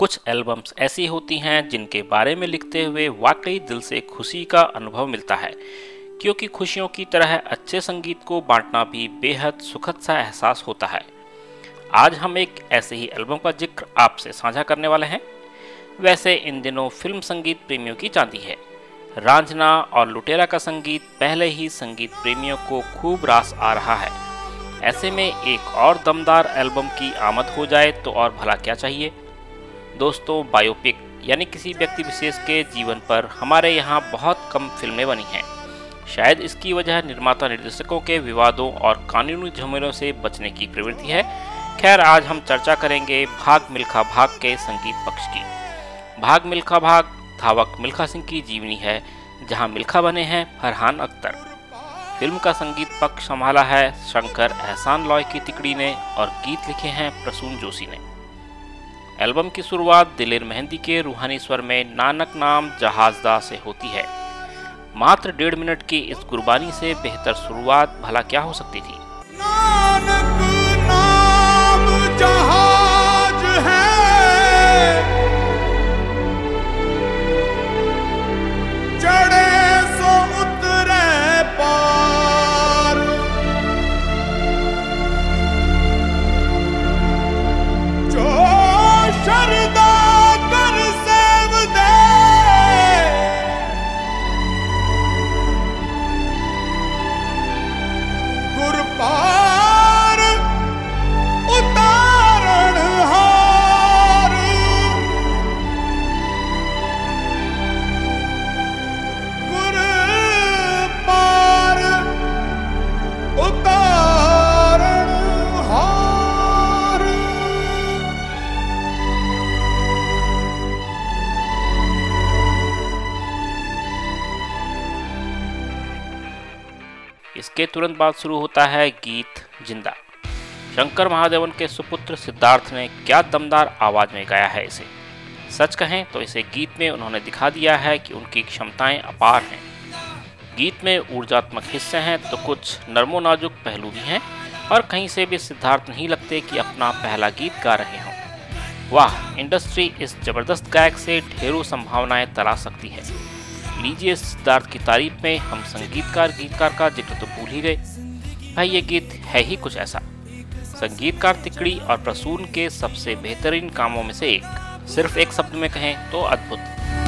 कुछ एल्बम्स ऐसी होती हैं जिनके बारे में लिखते हुए वाकई दिल से खुशी का अनुभव मिलता है। क्योंकि खुशियों की तरह अच्छे संगीत को बांटना भी बेहद सुखद सा एहसास होता है। आज हम एक ऐसे ही एल्बम का ज़िक्र आपसे साझा करने वाले हैं। वैसे इन दिनों फ़िल्म संगीत प्रेमियों की चांदी है। रांझना और लुटेरा का संगीत पहले ही संगीत प्रेमियों को खूब रास आ रहा है। ऐसे में एक और दमदार एल्बम की आमद हो जाए तो और भला क्या चाहिए? दोस्तों बायोपिक यानी किसी व्यक्ति विशेष के जीवन पर हमारे यहाँ बहुत कम फ़िल्में बनी हैं। शायद इसकी वजह निर्माता निर्देशकों के विवादों और कानूनी झमेलों से बचने की प्रवृत्ति है। खैर, आज हम चर्चा करेंगे भाग मिल्खा भाग के संगीत पक्ष की। भाग मिल्खा भाग, धावक मिल्खा सिंह की जीवनी है, जहाँ मिल्खा बने हैं फरहान अख्तर। फ़िल्म का संगीत पक्ष संभाला है शंकर एहसान लॉय की तिकड़ी ने और गीत लिखे हैं प्रसून जोशी ने। एल्बम की शुरुआत दिलेर मेहंदी के रूहानी स्वर में नानक नाम जहाजदा से होती है। मात्र डेढ़ मिनट की इस कुर्बानी से बेहतर शुरुआत भला क्या हो सकती थी? इसके तुरंत बाद शुरू होता है गीत ज़िंदा। शंकर महादेवन के सुपुत्र सिद्धार्थ ने क्या दमदार आवाज़ में गाया है इसे? सच कहें तो इसे गीत में उन्होंने दिखा दिया है कि उनकी क्षमताएँ अपार हैं। गीत में ऊर्जात्मक हिस्से हैं तो कुछ नरमो नाजुक पहलू भी हैं और कहीं से भी सिद्धार्थ नहीं लगते कि अपना पहला गीत गा रहे हों। वाह, इंडस्ट्री इस ज़बरदस्त गायक से ढेरों संभावनाएँ तला सकती है। लीजिए सिद्धार्थ की तारीफ़ में हम संगीतकार, गीतकार का ज़िक्र तो भूल ही गए। भाई, ये गीत है ही कुछ ऐसा। संगीतकार तिकड़ी और प्रसून के सबसे बेहतरीन कामों में से एक। सिर्फ़ एक शब्द में कहें तो अद्भुत।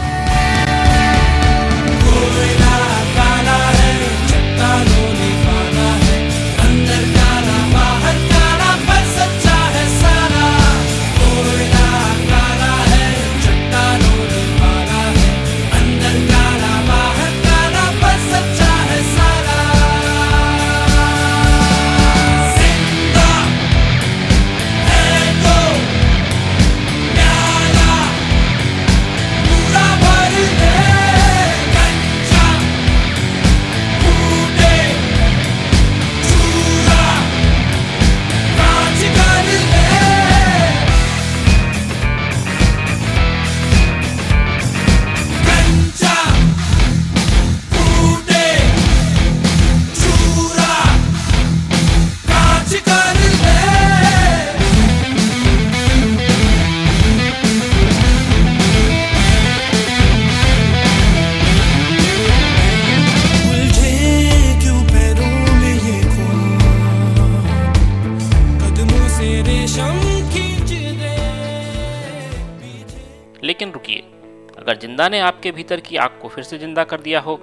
अगर ज़िंदा ने आपके भीतर की आग को फिर से ज़िंदा कर दिया हो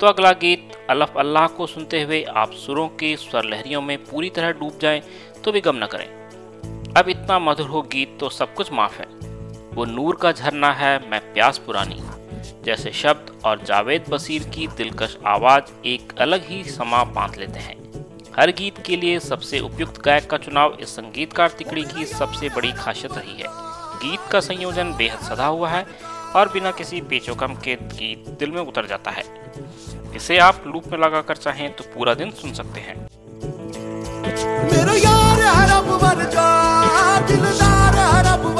तो अगला गीत, अल्लाह अल्लाह को सुनते हुए आप सुरों की स्वर लहरियों में पूरी तरह डूब जाएँ तो भी गम न करें। अब इतना मधुर हो गीत तो सब कुछ माफ़ है। वो नूर का झरना है, मैं प्यास पुरानी जैसे शब्द और जावेद बसीर की दिलकश आवाज़ एक अलग ही समा बाँध लेते हैं। हर गीत के लिए सबसे उपयुक्त गायक का चुनाव इस संगीतकार तिकड़ी की सबसे बड़ी खासियत रही है। गीत का संयोजन बेहद सदा हुआ है और बिना किसी पेचोकम के गीत दिल में उतर जाता है। इसे आप लूप में लगा कर चाहें तो पूरा दिन सुन सकते हैं। मेरा यार रब जा, दिलदार रब वर्गा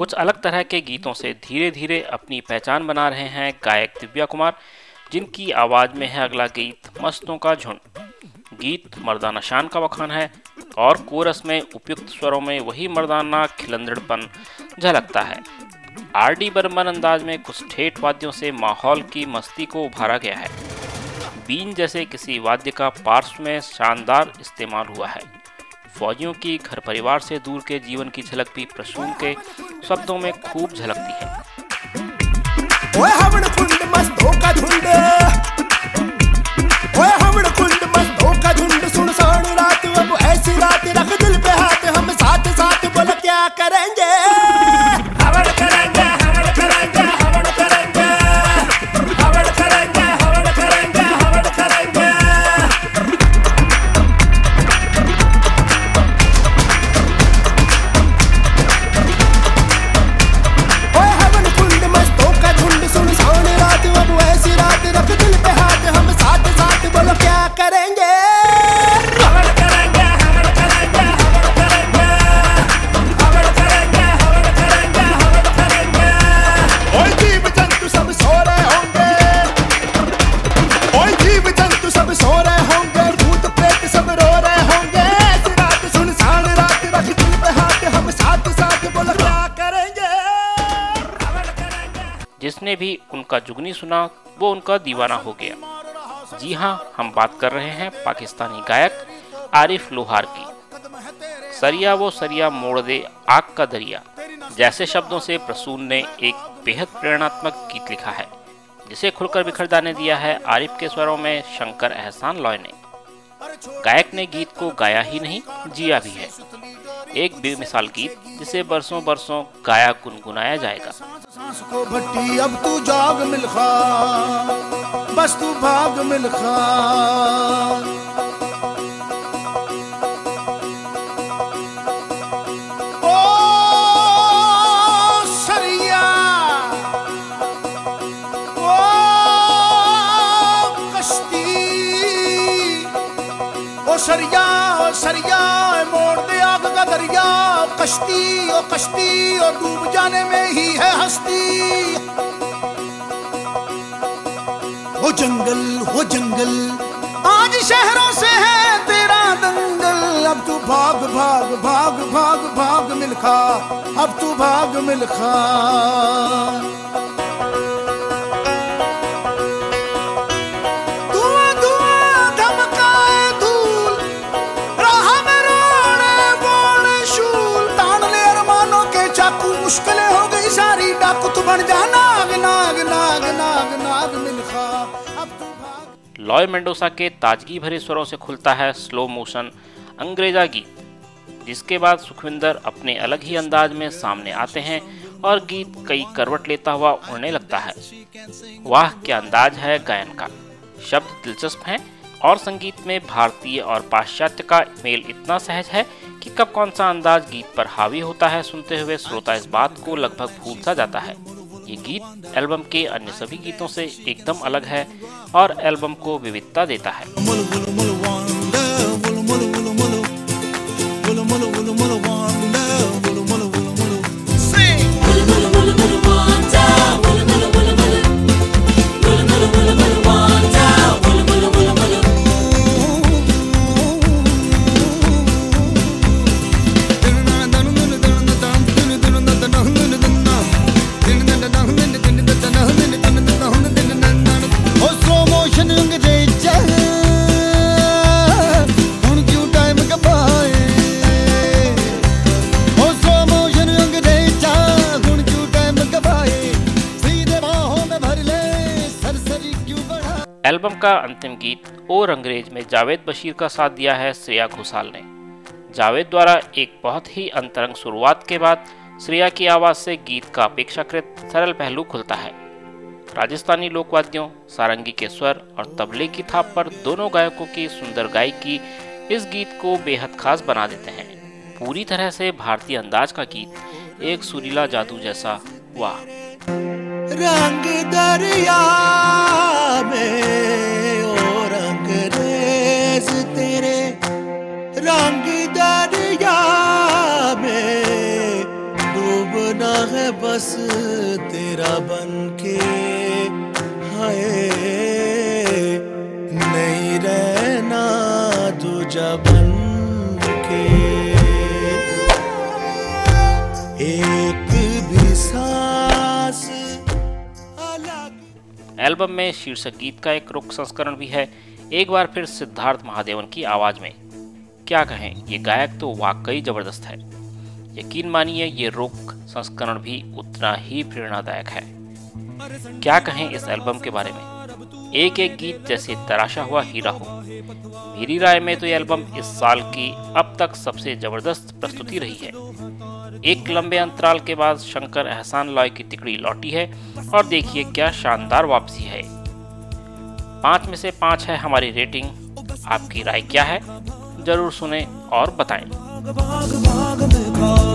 कुछ अलग तरह के गीतों से धीरे धीरे अपनी पहचान बना रहे हैं गायक दिव्या कुमार, जिनकी आवाज़ में है अगला गीत, मस्तों का झुंड। गीत मर्दाना शान का बखान है और कोरस में उपयुक्त स्वरों में वही मर्दाना खिलंदड़पन झलकता है। आर डी बर्मन अंदाज में कुछ ठेठ वाद्यों से माहौल की मस्ती को उभारा गया है। बीन जैसे किसी वाद्य का पार्श्व में शानदार इस्तेमाल हुआ है। फौजियों की, घर परिवार से दूर के जीवन की झलक भी प्रसून के शब्दों में खूब झलकती है। करेंगे? उनका जुगनी सुना, वो उनका दीवाना हो गया। जी हाँ हम बात कर रहे हैं पाकिस्तानी गायक आरिफ लोहार की। सरिया वो सरिया मोड़ दे आग का दरिया। जैसे शब्दों से प्रसून ने एक बेहद प्रेरणात्मक गीत लिखा है, जिसे खुलकर बिखर जाने दिया है आरिफ के स्वरों में शंकर एहसान लॉय ने। गायक ने गीत को गाया ही नहीं, जिया भी है। एक बेमिसाल गीत जिसे बरसों बरसों गाया, गुनगुनाया जाएगा। भट्टी, अब तू जाग मिलखा, बस तू भाग मिलखा। सरिया सरिया मोड़ दे आग का दरिया। कश्ती, ओ कश्ती और डूब जाने में ही है हस्ती। हो जंगल हो जंगल, आज शहरों से है तेरा दंगल। अब तू भाग भाग भाग भाग भाग मिलखा, अब तू भाग मिलखा। लॉय मेंडोसा के ताजगी भरे स्वरों से खुलता है स्लो मोशन अंग्रेजा गीत, जिसके बाद सुखविंदर अपने अलग ही अंदाज में सामने आते हैं और गीत कई करवट लेता हुआ उड़ने लगता है। वाह, क्या अंदाज है गायन का। शब्द दिलचस्प हैं और संगीत में भारतीय और पाश्चात्य का मेल इतना सहज है कि कब कौन सा अंदाज गीत पर हावी होता है सुनते हुए श्रोता इस बात को लगभग भूल सा जाता है। ये गीत एल्बम के अन्य सभी गीतों से एकदम अलग है और एल्बम को विविधता देता है। एल्बम का अंतिम गीत और अंग्रेज़ में जावेद बशीर का साथ दिया है श्रेया घोषाल ने। जावेद द्वारा एक बहुत ही अंतरंग शुरुआत के बाद श्रेया की आवाज़ से गीत का अपेक्षाकृत सरल पहलू खुलता है। राजस्थानी लोकवाद्यों, सारंगी के स्वर और तबले की थाप पर दोनों गायकों की सुंदर गायकी इस गीत को बेहद खास बना देते हैं। पूरी तरह से भारतीय अंदाज का गीत, एक सुरीला जादू जैसा वाह। रंग दरिया बस तेरा बन के हाय, नहीं रहना तुझा बन एक भी सांस एल्बम में शीर्षक गीत का एक रुक संस्करण भी है, एक बार फिर सिद्धार्थ महादेवन की आवाज़ में। क्या कहें, ये गायक तो वाकई ज़बरदस्त है। यकीन मानिए, ये रोक संस्करण भी उतना ही प्रेरणादायक है। क्या कहें इस एल्बम के बारे में? एक एक गीत जैसे तराशा हुआ हीरा हो। मेरी राय में तो ये एल्बम इस साल की अब तक सबसे ज़बरदस्त प्रस्तुति रही है। एक लंबे अंतराल के बाद शंकर एहसान लॉय की तिकड़ी लौटी है और देखिए क्या शानदार वापसी है। पाँच में से पाँच है हमारी रेटिंग। आपकी राय क्या है? ज़रूर सुने और बताएँ। भाग भाग में